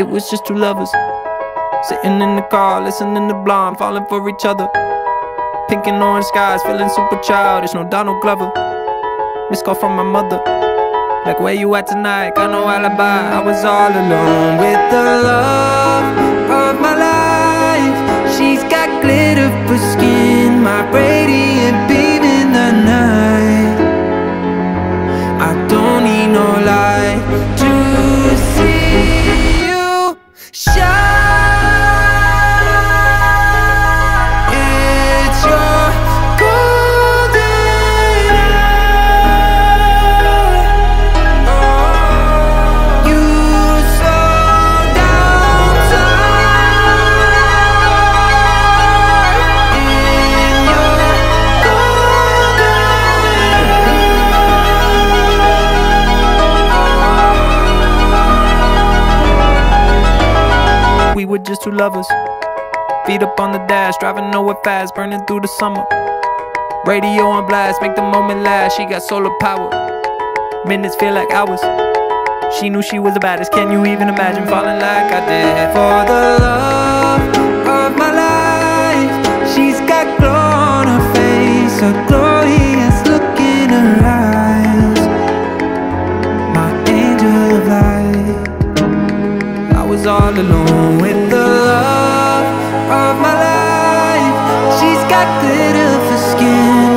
It was just two lovers sitting in the car, listening to Blonde, falling for each other. Pink and orange skies, feeling super childish. No Donald Glover. Missed call from my mother. Like, where you at tonight? Got no alibi. I was all alone with the love of my life. Were just two lovers. Feet up on the dash, driving nowhere fast, burning through the summer. Radio on blast, make the moment last. She got solar power. Minutes feel like hours. She knew she was the baddest. Can you even imagine falling like I did? For the love of my life, she's got glow on her face, a glorious look in her eyes. My angel of light. I was all alone with of my life. She's got glitter for skin,